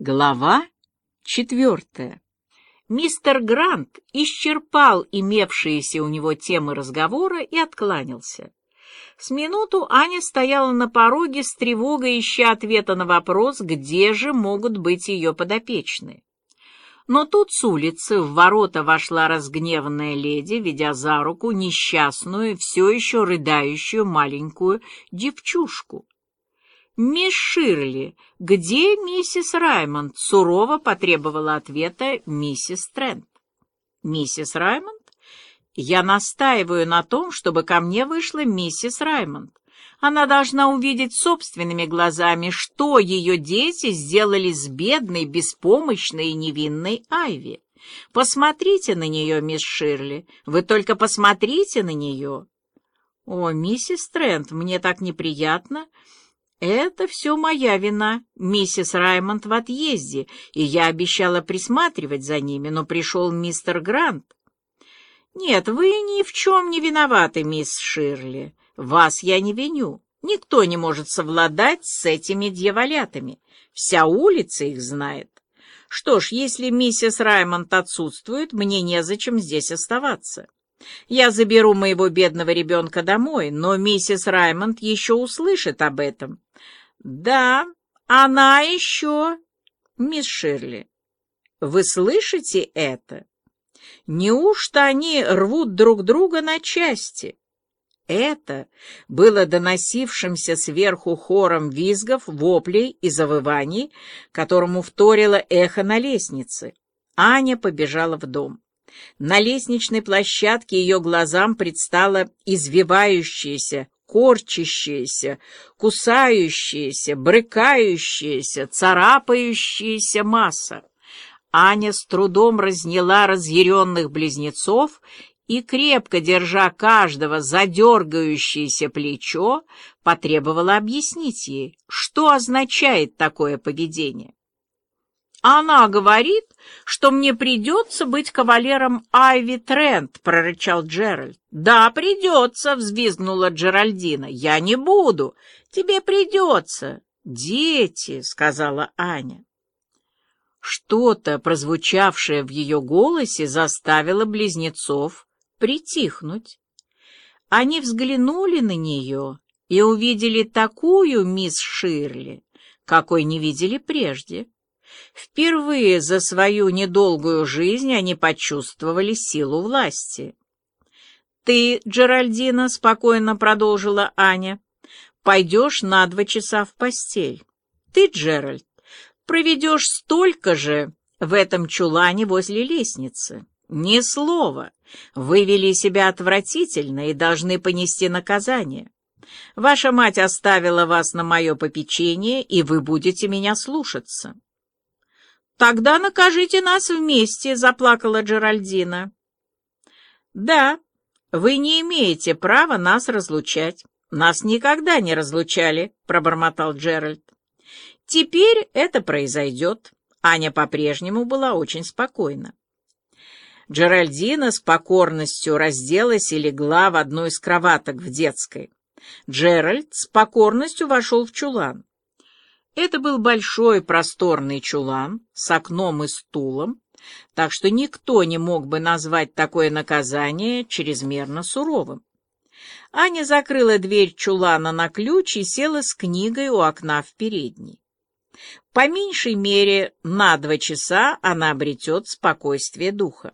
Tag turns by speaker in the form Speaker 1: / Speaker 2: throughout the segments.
Speaker 1: Глава четвертая. Мистер Грант исчерпал имевшиеся у него темы разговора и откланялся. С минуту Аня стояла на пороге с тревогой, ища ответа на вопрос, где же могут быть ее подопечные. Но тут с улицы в ворота вошла разгневанная леди, ведя за руку несчастную, все еще рыдающую маленькую девчушку. «Мисс Ширли, где миссис Раймонд?» — сурово потребовала ответа миссис Трент. «Миссис Раймонд? Я настаиваю на том, чтобы ко мне вышла миссис Раймонд. Она должна увидеть собственными глазами, что ее дети сделали с бедной, беспомощной и невинной Айви. Посмотрите на нее, мисс Ширли, вы только посмотрите на нее». «О, миссис Трент, мне так неприятно!» «Это все моя вина. Миссис Раймонд в отъезде, и я обещала присматривать за ними, но пришел мистер Грант». «Нет, вы ни в чем не виноваты, мисс Ширли. Вас я не виню. Никто не может совладать с этими дьяволятами. Вся улица их знает. Что ж, если миссис Раймонд отсутствует, мне незачем здесь оставаться». Я заберу моего бедного ребенка домой, но миссис Раймонд еще услышит об этом. Да, она еще... Мисс Ширли, вы слышите это? Неужто они рвут друг друга на части? Это было доносившимся сверху хором визгов, воплей и завываний, которому вторило эхо на лестнице. Аня побежала в дом. На лестничной площадке ее глазам предстала извивающаяся, корчащаяся, кусающаяся, брыкающаяся, царапающаяся масса. Аня с трудом разняла разъяренных близнецов и, крепко держа каждого задергающееся плечо, потребовала объяснить ей, что означает такое поведение. «Она говорит, что мне придется быть кавалером Айви Трент», — прорычал Джеральд. «Да, придется», — взвизгнула Джеральдина. «Я не буду. Тебе придется». «Дети», — сказала Аня. Что-то, прозвучавшее в ее голосе, заставило близнецов притихнуть. Они взглянули на нее и увидели такую мисс Ширли, какой не видели прежде. Впервые за свою недолгую жизнь они почувствовали силу власти. «Ты, Джеральдина, — спокойно продолжила Аня, — пойдешь на два часа в постель. Ты, Джеральд, проведешь столько же в этом чулане возле лестницы. Ни слова. Вы вели себя отвратительно и должны понести наказание. Ваша мать оставила вас на мое попечение, и вы будете меня слушаться. «Тогда накажите нас вместе», — заплакала Джеральдина. «Да, вы не имеете права нас разлучать. Нас никогда не разлучали», — пробормотал Джеральд. «Теперь это произойдет». Аня по-прежнему была очень спокойна. Джеральдина с покорностью разделась и легла в одну из кроваток в детской. Джеральд с покорностью вошел в чулан. Это был большой просторный чулан с окном и стулом, так что никто не мог бы назвать такое наказание чрезмерно суровым. Аня закрыла дверь чулана на ключ и села с книгой у окна в передней. По меньшей мере на два часа она обретет спокойствие духа.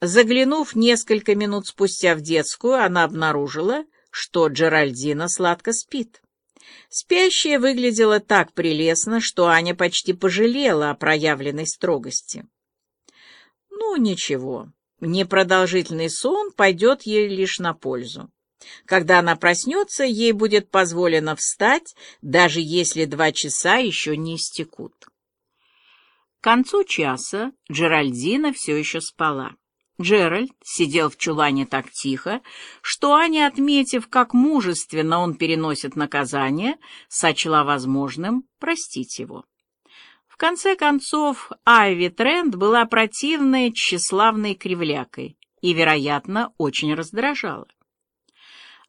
Speaker 1: Заглянув несколько минут спустя в детскую, она обнаружила, что Джеральдина сладко спит. Спящая выглядела так прелестно, что Аня почти пожалела о проявленной строгости. Ну, ничего, непродолжительный сон пойдет ей лишь на пользу. Когда она проснется, ей будет позволено встать, даже если два часа еще не истекут. К концу часа Джеральдина все еще спала. Джеральд сидел в чулане так тихо, что Аня, отметив, как мужественно он переносит наказание, сочла возможным простить его. В конце концов, Айви Трент была противной, тщеславной кривлякой и, вероятно, очень раздражала.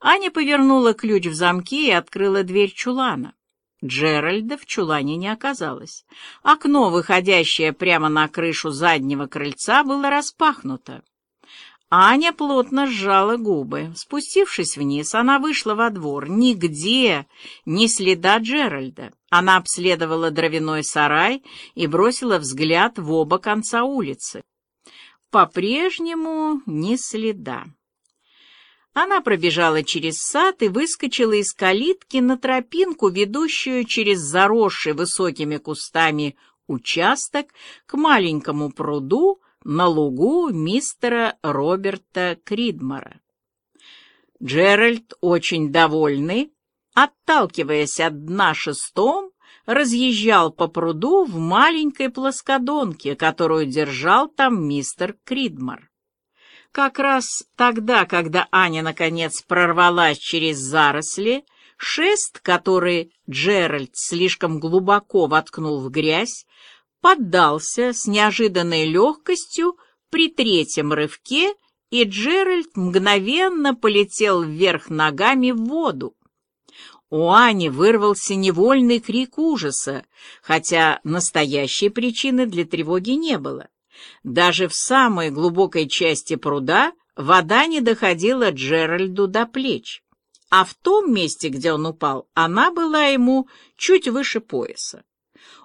Speaker 1: Аня повернула ключ в замке и открыла дверь чулана. Джеральда в чулане не оказалось. Окно, выходящее прямо на крышу заднего крыльца, было распахнуто. Аня плотно сжала губы. Спустившись вниз, она вышла во двор. Нигде ни следа Джеральда. Она обследовала дровяной сарай и бросила взгляд в оба конца улицы. По-прежнему ни следа. Она пробежала через сад и выскочила из калитки на тропинку, ведущую через заросший высокими кустами участок к маленькому пруду на лугу мистера Роберта Кридмара. Джеральд, очень довольный, отталкиваясь от дна шестом, разъезжал по пруду в маленькой плоскодонке, которую держал там мистер Кридмар. Как раз тогда, когда Аня, наконец, прорвалась через заросли, шест, который Джеральд слишком глубоко воткнул в грязь, поддался с неожиданной легкостью при третьем рывке, и Джеральд мгновенно полетел вверх ногами в воду. У Ани вырвался невольный крик ужаса, хотя настоящей причины для тревоги не было. Даже в самой глубокой части пруда вода не доходила Джеральду до плеч, а в том месте, где он упал, она была ему чуть выше пояса.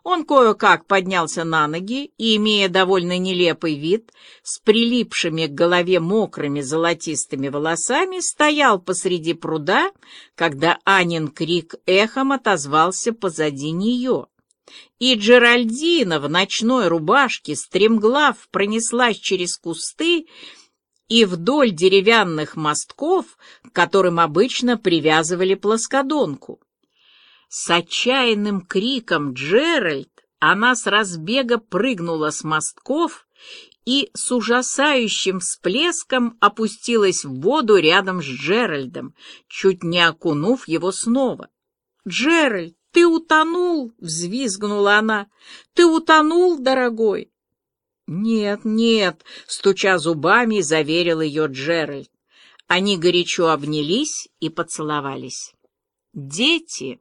Speaker 1: Он кое-как поднялся на ноги и, имея довольно нелепый вид, с прилипшими к голове мокрыми золотистыми волосами, стоял посреди пруда, когда Анин крик эхом отозвался позади нее. И Джеральдина в ночной рубашке стремглав пронеслась через кусты и вдоль деревянных мостков, к которым обычно привязывали плоскодонку. С отчаянным криком «Джеральд!» она с разбега прыгнула с мостков и с ужасающим всплеском опустилась в воду рядом с Джеральдом, чуть не окунув его снова. «Джеральд, ты утонул!» — взвизгнула она. «Ты утонул, дорогой!» «Нет, нет!» — стуча зубами, заверил ее Джеральд. Они горячо обнялись и поцеловались. «Дети!»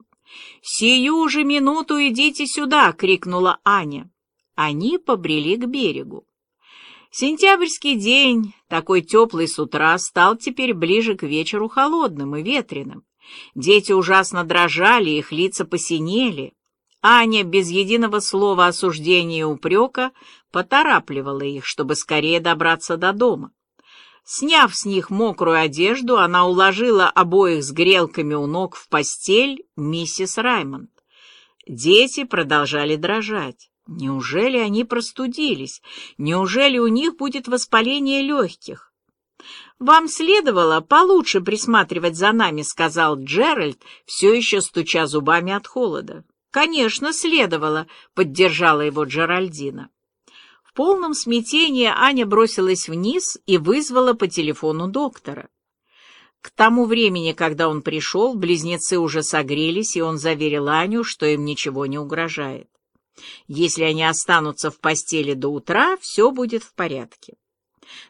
Speaker 1: «Сию же минуту идите сюда!» — крикнула Аня. Они побрели к берегу. Сентябрьский день, такой теплый с утра, стал теперь ближе к вечеру холодным и ветреным. Дети ужасно дрожали, их лица посинели. Аня без единого слова осуждения и упрека поторапливала их, чтобы скорее добраться до дома. Сняв с них мокрую одежду, она уложила обоих с грелками у ног в постель миссис Раймонд. Дети продолжали дрожать. Неужели они простудились? Неужели у них будет воспаление легких? «Вам следовало получше присматривать за нами», — сказал Джеральд, все еще стуча зубами от холода. «Конечно, следовало», — поддержала его Джеральдина. В полном смятении Аня бросилась вниз и вызвала по телефону доктора. К тому времени, когда он пришел, близнецы уже согрелись, и он заверил Аню, что им ничего не угрожает. Если они останутся в постели до утра, все будет в порядке.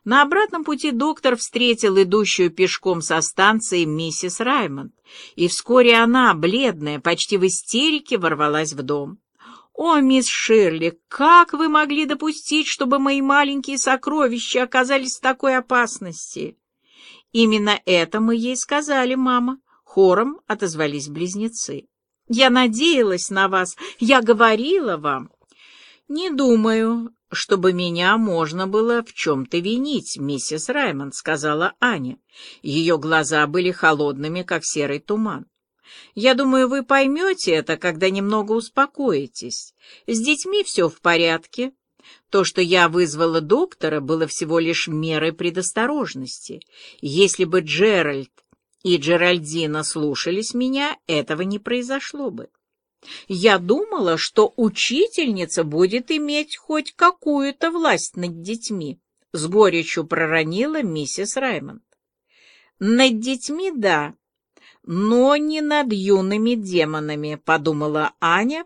Speaker 1: На обратном пути доктор встретил идущую пешком со станции миссис Раймонд, и вскоре она, бледная, почти в истерике, ворвалась в дом. «О, мисс Ширли, как вы могли допустить, чтобы мои маленькие сокровища оказались в такой опасности?» «Именно это мы ей сказали, мама», — хором отозвались близнецы. «Я надеялась на вас, я говорила вам». «Не думаю, чтобы меня можно было в чем-то винить, миссис Раймонд», — сказала Аня. Ее глаза были холодными, как серый туман. Я думаю, вы поймете это, когда немного успокоитесь. С детьми все в порядке. То, что я вызвала доктора, было всего лишь мерой предосторожности. Если бы Джеральд и Джеральдина слушались меня, этого не произошло бы. Я думала, что учительница будет иметь хоть какую-то власть над детьми, — с горечью проронила миссис Раймонд. Над детьми — да, но не над юными демонами, — подумала Аня.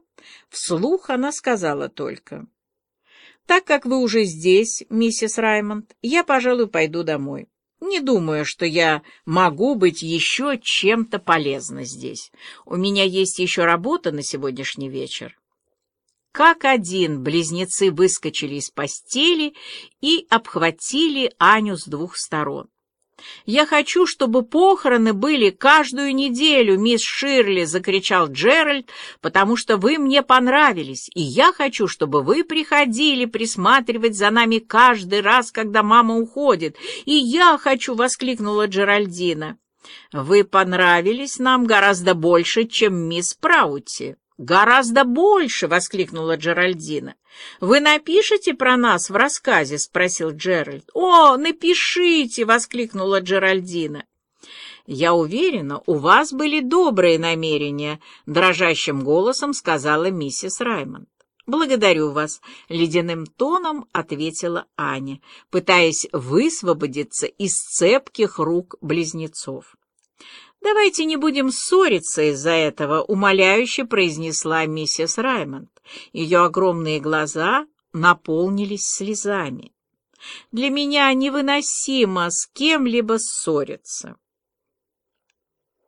Speaker 1: Вслух она сказала только. Так как вы уже здесь, миссис Раймонд, я, пожалуй, пойду домой. Не думаю, что я могу быть еще чем-то полезна здесь. У меня есть еще работа на сегодняшний вечер. Как один близнецы выскочили из постели и обхватили Аню с двух сторон. «Я хочу, чтобы похороны были каждую неделю, мисс Ширли!» — закричал Джеральд, «потому что вы мне понравились, и я хочу, чтобы вы приходили присматривать за нами каждый раз, когда мама уходит. И я хочу!» — воскликнула Джеральдина. «Вы понравились нам гораздо больше, чем мисс Праути». «Гораздо больше!» — воскликнула Джеральдина. «Вы напишите про нас в рассказе?» — спросил Джеральд. «О, напишите!» — воскликнула Джеральдина. «Я уверена, у вас были добрые намерения», — дрожащим голосом сказала миссис Раймонд. «Благодарю вас», — ледяным тоном ответила Аня, пытаясь высвободиться из цепких рук близнецов. «Давайте не будем ссориться из-за этого», — умоляюще произнесла миссис Раймонд. Ее огромные глаза наполнились слезами. «Для меня невыносимо с кем-либо ссориться».